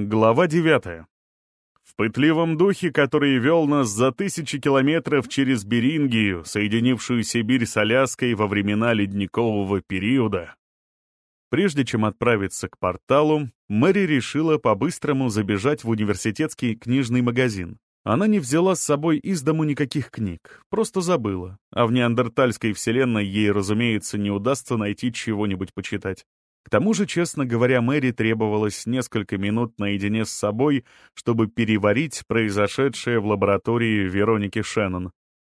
Глава 9. В пытливом духе, который вел нас за тысячи километров через Берингию, соединившую Сибирь с Аляской во времена ледникового периода. Прежде чем отправиться к порталу, Мэри решила по-быстрому забежать в университетский книжный магазин. Она не взяла с собой из дому никаких книг, просто забыла. А в неандертальской вселенной ей, разумеется, не удастся найти чего-нибудь почитать. К тому же, честно говоря, Мэри требовалось несколько минут наедине с собой, чтобы переварить произошедшее в лаборатории Вероники Шеннон.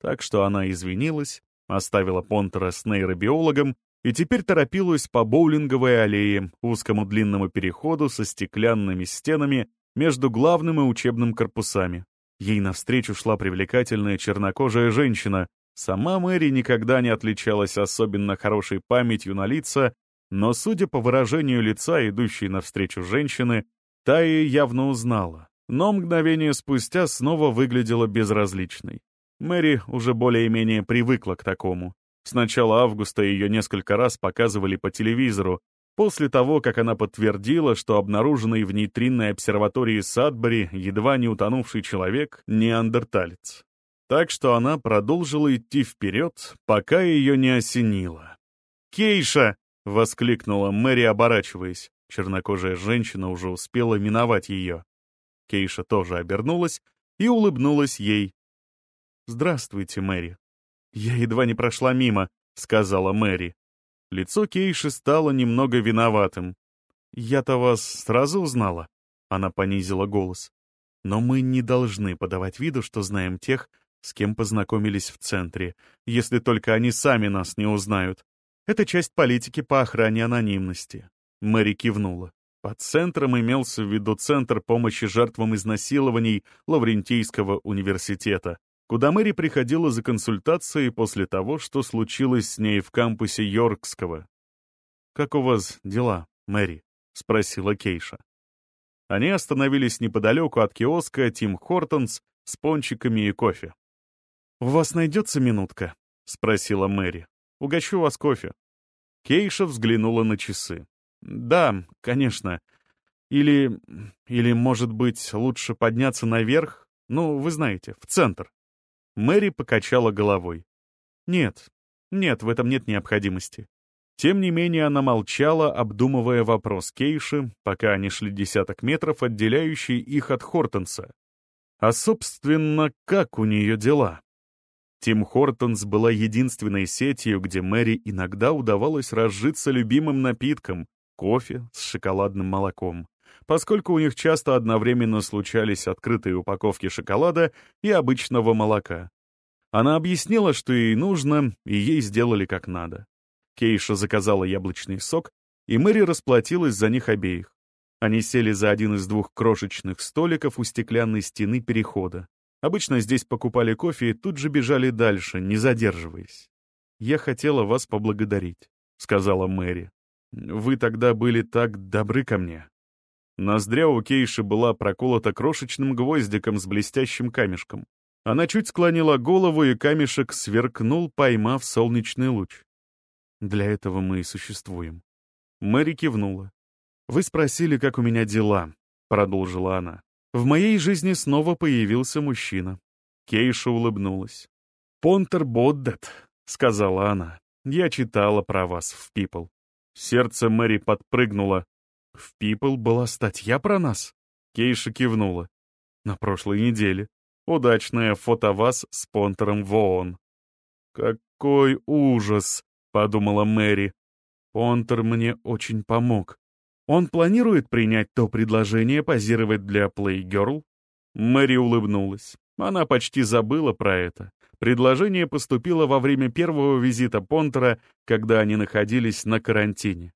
Так что она извинилась, оставила Понтера с нейробиологом и теперь торопилась по боулинговой аллее, узкому длинному переходу со стеклянными стенами между главным и учебным корпусами. Ей навстречу шла привлекательная чернокожая женщина. Сама Мэри никогда не отличалась особенно хорошей памятью на лица но, судя по выражению лица идущей навстречу женщины, та и явно узнала, но мгновение спустя снова выглядела безразличной. Мэри уже более-менее привыкла к такому. С начала августа ее несколько раз показывали по телевизору, после того, как она подтвердила, что обнаруженный в нейтринной обсерватории Садбери едва не утонувший человек — неандерталец. Так что она продолжила идти вперед, пока ее не осенило. «Кейша!» — воскликнула Мэри, оборачиваясь. Чернокожая женщина уже успела миновать ее. Кейша тоже обернулась и улыбнулась ей. «Здравствуйте, Мэри». «Я едва не прошла мимо», — сказала Мэри. Лицо Кейши стало немного виноватым. «Я-то вас сразу узнала?» Она понизила голос. «Но мы не должны подавать виду, что знаем тех, с кем познакомились в центре, если только они сами нас не узнают. Это часть политики по охране анонимности. Мэри кивнула. Под центром имелся в виду Центр помощи жертвам изнасилований Лаврентийского университета, куда Мэри приходила за консультацией после того, что случилось с ней в кампусе Йоркского. «Как у вас дела, Мэри?» — спросила Кейша. Они остановились неподалеку от киоска Тим Хортонс с пончиками и кофе. «У вас найдется минутка?» — спросила Мэри. Угощу вас кофе». Кейша взглянула на часы. «Да, конечно. Или... или, может быть, лучше подняться наверх? Ну, вы знаете, в центр». Мэри покачала головой. «Нет, нет, в этом нет необходимости». Тем не менее, она молчала, обдумывая вопрос Кейши, пока они шли десяток метров, отделяющий их от Хортенса. А, собственно, как у нее дела? Тим Хортонс была единственной сетью, где Мэри иногда удавалось разжиться любимым напитком — кофе с шоколадным молоком, поскольку у них часто одновременно случались открытые упаковки шоколада и обычного молока. Она объяснила, что ей нужно, и ей сделали как надо. Кейша заказала яблочный сок, и Мэри расплатилась за них обеих. Они сели за один из двух крошечных столиков у стеклянной стены перехода. Обычно здесь покупали кофе и тут же бежали дальше, не задерживаясь. «Я хотела вас поблагодарить», — сказала Мэри. «Вы тогда были так добры ко мне». Ноздря у Кейши была проколота крошечным гвоздиком с блестящим камешком. Она чуть склонила голову, и камешек сверкнул, поймав солнечный луч. «Для этого мы и существуем». Мэри кивнула. «Вы спросили, как у меня дела», — продолжила она. В моей жизни снова появился мужчина. Кейша улыбнулась. «Понтер Боддет», — сказала она. «Я читала про вас в People». Сердце Мэри подпрыгнуло. «В People была статья про нас?» Кейша кивнула. «На прошлой неделе. Удачное фото вас с Понтером в ООН». «Какой ужас!» — подумала Мэри. «Понтер мне очень помог. Он планирует принять то предложение позировать для Playgirl? Мэри улыбнулась. Она почти забыла про это. Предложение поступило во время первого визита Понтера, когда они находились на карантине.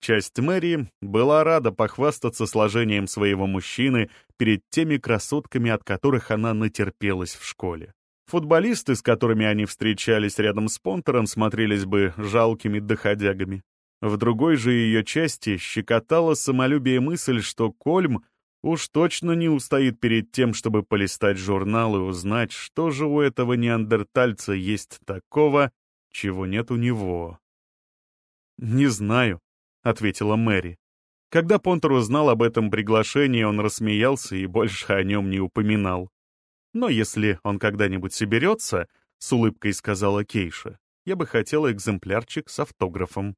Часть Мэри была рада похвастаться сложением своего мужчины перед теми красотками, от которых она натерпелась в школе. Футболисты, с которыми они встречались рядом с Понтером, смотрелись бы жалкими доходягами. В другой же ее части щекотала самолюбие мысль, что Кольм уж точно не устоит перед тем, чтобы полистать журнал и узнать, что же у этого неандертальца есть такого, чего нет у него. «Не знаю», — ответила Мэри. Когда Понтер узнал об этом приглашении, он рассмеялся и больше о нем не упоминал. «Но если он когда-нибудь соберется», — с улыбкой сказала Кейша, «я бы хотела экземплярчик с автографом».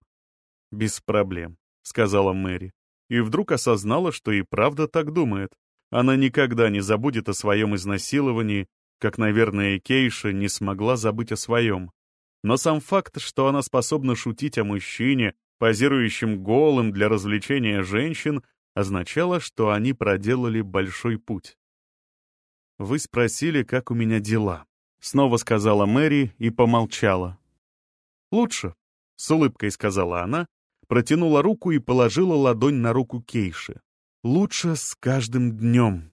«Без проблем», — сказала Мэри. И вдруг осознала, что и правда так думает. Она никогда не забудет о своем изнасиловании, как, наверное, Кейша не смогла забыть о своем. Но сам факт, что она способна шутить о мужчине, позирующим голым для развлечения женщин, означало, что они проделали большой путь. «Вы спросили, как у меня дела», — снова сказала Мэри и помолчала. «Лучше», — с улыбкой сказала она, протянула руку и положила ладонь на руку Кейши. «Лучше с каждым днем».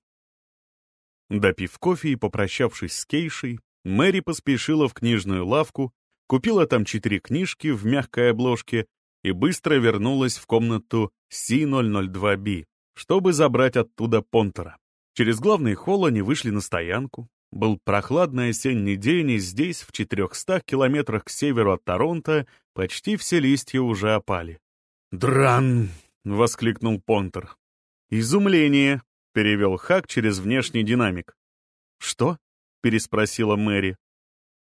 Допив кофе и попрощавшись с Кейшей, Мэри поспешила в книжную лавку, купила там четыре книжки в мягкой обложке и быстро вернулась в комнату C002B, чтобы забрать оттуда Понтера. Через главный холл они вышли на стоянку. Был прохладный осенний день, и здесь, в 400 километрах к северу от Торонто, почти все листья уже опали. «Дран!» — воскликнул Понтер. «Изумление!» — перевел Хак через внешний динамик. «Что?» — переспросила Мэри.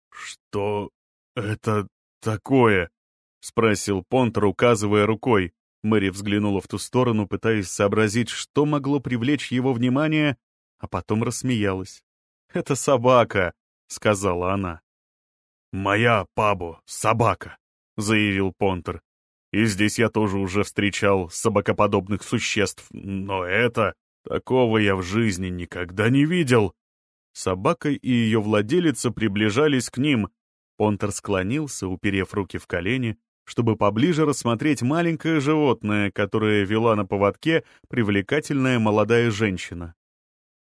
«Что это такое?» — спросил Понтер, указывая рукой. Мэри взглянула в ту сторону, пытаясь сообразить, что могло привлечь его внимание, а потом рассмеялась. «Это собака», — сказала она. «Моя Пабо, собака», — заявил Понтер. «И здесь я тоже уже встречал собакоподобных существ, но это... Такого я в жизни никогда не видел». Собака и ее владелица приближались к ним. Понтер склонился, уперев руки в колени, чтобы поближе рассмотреть маленькое животное, которое вела на поводке привлекательная молодая женщина.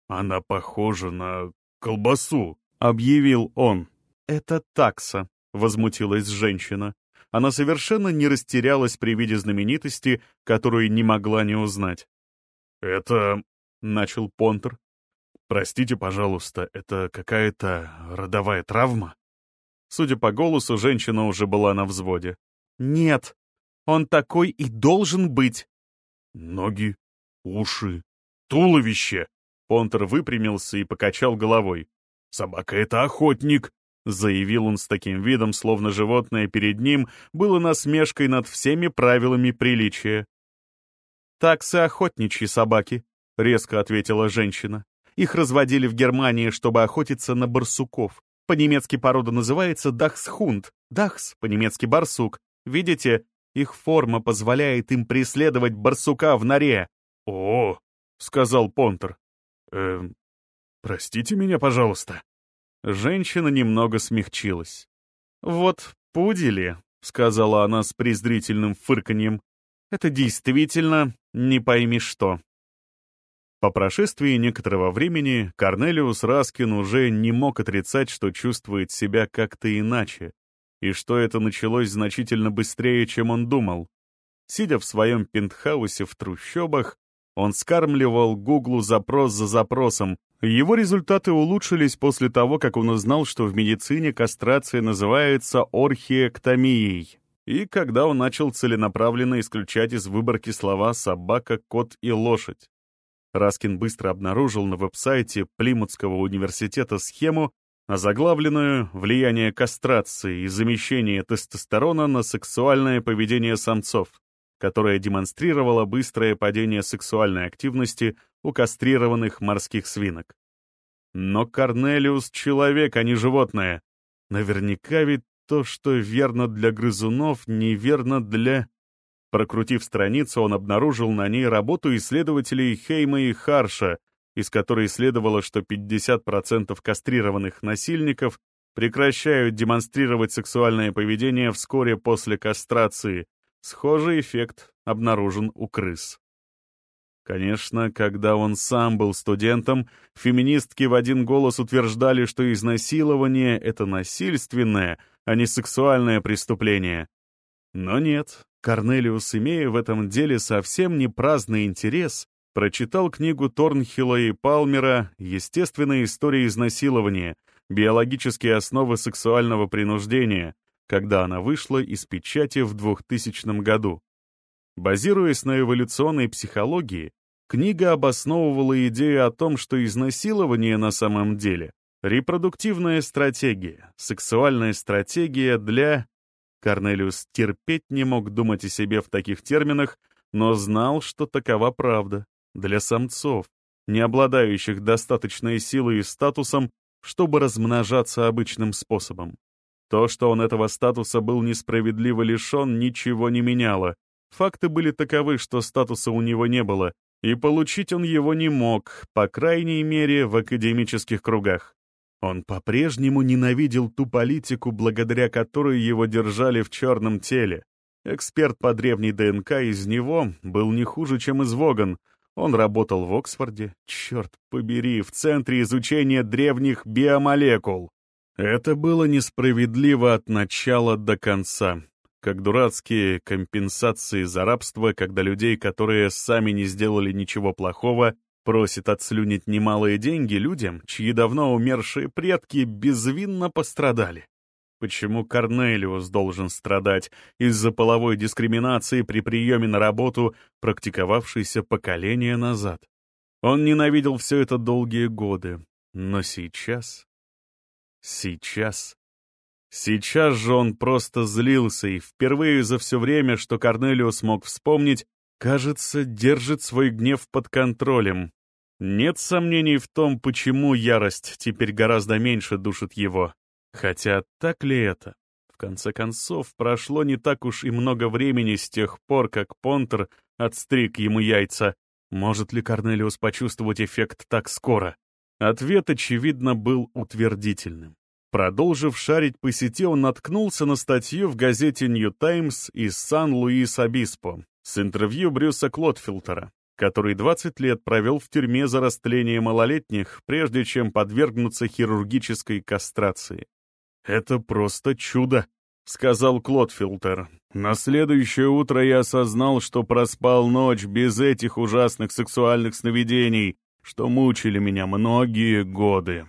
«Она похожа на колбасу», — объявил он. «Это такса», — возмутилась женщина. Она совершенно не растерялась при виде знаменитости, которую не могла не узнать. «Это...» — начал Понтер. «Простите, пожалуйста, это какая-то родовая травма?» Судя по голосу, женщина уже была на взводе. Нет, он такой и должен быть. Ноги, уши, туловище. Понтер выпрямился и покачал головой. «Собака — это охотник», — заявил он с таким видом, словно животное перед ним было насмешкой над всеми правилами приличия. «Таксы охотничьи собаки», — резко ответила женщина. «Их разводили в Германии, чтобы охотиться на барсуков. По-немецки порода называется дахсхунд. Дахс, по-немецки барсук. Видите, их форма позволяет им преследовать барсука в норе. «О!» — сказал Понтер. «Эм, простите меня, пожалуйста». Женщина немного смягчилась. «Вот пудели», — сказала она с презрительным фырканьем. «Это действительно не пойми что». По прошествии некоторого времени Корнелиус Раскин уже не мог отрицать, что чувствует себя как-то иначе, и что это началось значительно быстрее, чем он думал. Сидя в своем пентхаусе в трущобах, он скармливал Гуглу запрос за запросом. Его результаты улучшились после того, как он узнал, что в медицине кастрация называется орхиэктомией. И когда он начал целенаправленно исключать из выборки слова «собака», «кот» и «лошадь». Раскин быстро обнаружил на веб-сайте Плимутского университета схему, озаглавленную «Влияние кастрации и замещение тестостерона на сексуальное поведение самцов», которая демонстрировала быстрое падение сексуальной активности у кастрированных морских свинок. Но Корнелиус — человек, а не животное. Наверняка ведь то, что верно для грызунов, неверно для... Прокрутив страницу, он обнаружил на ней работу исследователей Хейма и Харша, из которой следовало, что 50% кастрированных насильников прекращают демонстрировать сексуальное поведение вскоре после кастрации. Схожий эффект обнаружен у крыс. Конечно, когда он сам был студентом, феминистки в один голос утверждали, что изнасилование — это насильственное, а не сексуальное преступление. Но нет, Корнелиус, имея в этом деле совсем не праздный интерес, Прочитал книгу Торнхилла и Палмера «Естественная история изнасилования. Биологические основы сексуального принуждения», когда она вышла из печати в 2000 году. Базируясь на эволюционной психологии, книга обосновывала идею о том, что изнасилование на самом деле — репродуктивная стратегия, сексуальная стратегия для... Корнелиус терпеть не мог думать о себе в таких терминах, но знал, что такова правда. Для самцов, не обладающих достаточной силой и статусом, чтобы размножаться обычным способом. То, что он этого статуса был несправедливо лишен, ничего не меняло. Факты были таковы, что статуса у него не было, и получить он его не мог, по крайней мере, в академических кругах. Он по-прежнему ненавидел ту политику, благодаря которой его держали в черном теле. Эксперт по древней ДНК из него был не хуже, чем из Воган. Он работал в Оксфорде, черт побери, в Центре изучения древних биомолекул. Это было несправедливо от начала до конца, как дурацкие компенсации за рабство, когда людей, которые сами не сделали ничего плохого, просит отслюнить немалые деньги людям, чьи давно умершие предки безвинно пострадали. Почему Корнелиус должен страдать из-за половой дискриминации при приеме на работу, практиковавшейся поколения назад? Он ненавидел все это долгие годы, но сейчас... Сейчас... Сейчас же он просто злился и впервые за все время, что Корнелиус мог вспомнить, кажется, держит свой гнев под контролем. Нет сомнений в том, почему ярость теперь гораздо меньше душит его. Хотя так ли это? В конце концов, прошло не так уж и много времени с тех пор, как Понтер отстриг ему яйца. Может ли Корнелиус почувствовать эффект так скоро? Ответ, очевидно, был утвердительным. Продолжив шарить по сети, он наткнулся на статью в газете «Нью Таймс» из Сан-Луис-Обиспо с интервью Брюса Клотфилтера, который 20 лет провел в тюрьме за растление малолетних, прежде чем подвергнуться хирургической кастрации. «Это просто чудо», — сказал Клодфилтер. «На следующее утро я осознал, что проспал ночь без этих ужасных сексуальных сновидений, что мучили меня многие годы».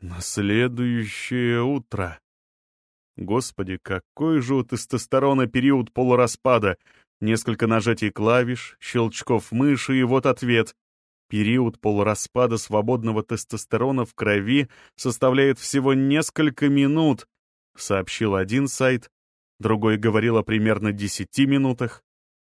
«На следующее утро...» Господи, какой же у тестостерона период полураспада! Несколько нажатий клавиш, щелчков мыши и вот ответ. Период полураспада свободного тестостерона в крови составляет всего несколько минут, сообщил один сайт, другой говорил о примерно 10 минутах.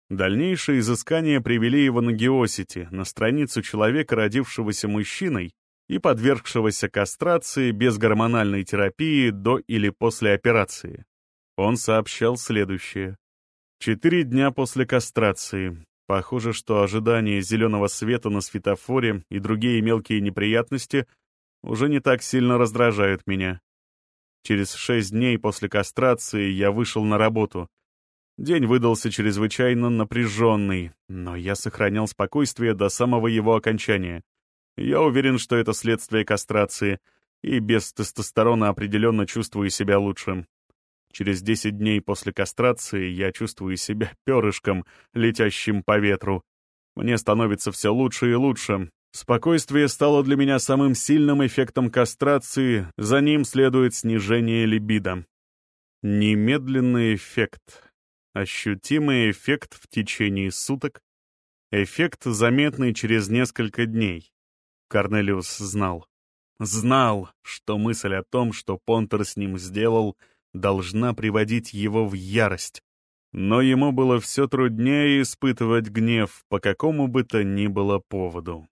Дальнейшие изыскания привели его на Геосити, на страницу человека, родившегося мужчиной и подвергшегося кастрации без гормональной терапии до или после операции. Он сообщал следующее. Четыре дня после кастрации. Похоже, что ожидание зеленого света на светофоре и другие мелкие неприятности уже не так сильно раздражают меня. Через шесть дней после кастрации я вышел на работу. День выдался чрезвычайно напряженный, но я сохранял спокойствие до самого его окончания. Я уверен, что это следствие кастрации, и без тестостерона определенно чувствую себя лучше. Через 10 дней после кастрации я чувствую себя перышком, летящим по ветру. Мне становится все лучше и лучше. Спокойствие стало для меня самым сильным эффектом кастрации, за ним следует снижение либидо. Немедленный эффект. Ощутимый эффект в течение суток. Эффект, заметный через несколько дней. Корнелиус знал. Знал, что мысль о том, что Понтер с ним сделал — должна приводить его в ярость. Но ему было все труднее испытывать гнев по какому бы то ни было поводу.